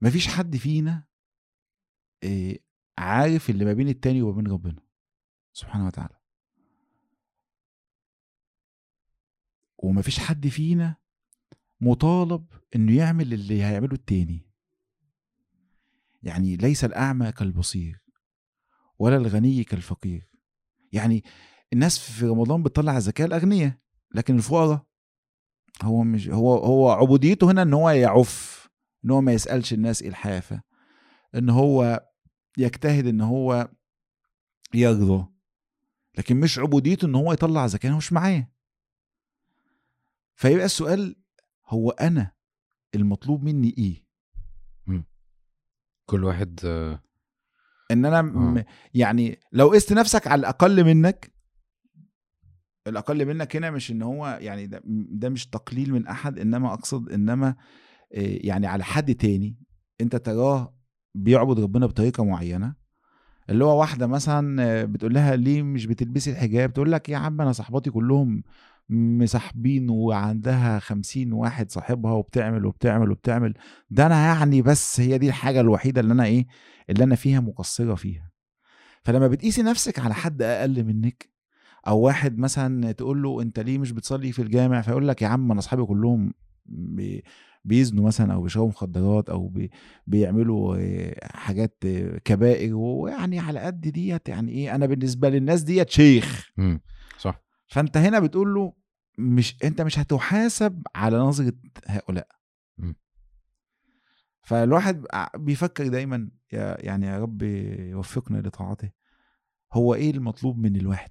مفيش حد فينا عارف اللي ما بين التاني وما بين ربنا. سبحانه وتعالى. ومفيش حد فينا مطالب إنه يعمل اللي هيعمله التاني. يعني ليس الأعمى كالبصير ولا الغني كالفقير. يعني الناس في رمضان بتطلع الزكاه الأغنياء لكن الفقراء هو مش هو هو عبوديته هنا إن هو يعف. إن هو ما يسألش الناس إيه إلحافة إن هو يجتهد إن هو يرضى لكن مش عبوديته إن هو يطلع زكاة مش معاه. فيبقى السؤال هو أنا المطلوب مني إيه؟ كل واحد آه، إن أنا م- آه. يعني لو قست نفسك على الأقل منك الأقل منك هنا مش إن هو يعني ده, ده مش تقليل من أحد إنما أقصد إنما آه، يعني على حد تاني انت تراه بيعبد ربنا بطريقة معينة اللي هو واحدة مثلا آه، بتقول لها ليه مش بتلبسي الحجاب؟ تقول لك يا عم أنا صاحباتي كلهم مصاحبين وعندها خمسين واحد صاحبها وبتعمل وبتعمل وبتعمل. ده أنا يعني بس هي دي الحاجة الوحيدة اللي أنا إيه اللي أنا فيها مقصرة فيها. فلما بتقيسي نفسك على حد أقل منك أو واحد مثلا تقول له أنت ليه مش بتصلي في الجامع؟ فيقول لك يا عم أنا أصحابي كلهم بي- بيزنوا مثلا أو بيشربوا مخدرات أو بي بيعملوا حاجات كبائر ويعني على قد ديت يعني إيه أنا بالنسبة للناس ديت شيخ مم. صح فأنت هنا بتقول له مش أنت مش هتحاسب على نظرة هؤلاء مم. فالواحد بيفكر دايما يعني يا رب يوفقنا لطاعته هو إيه المطلوب من الواحد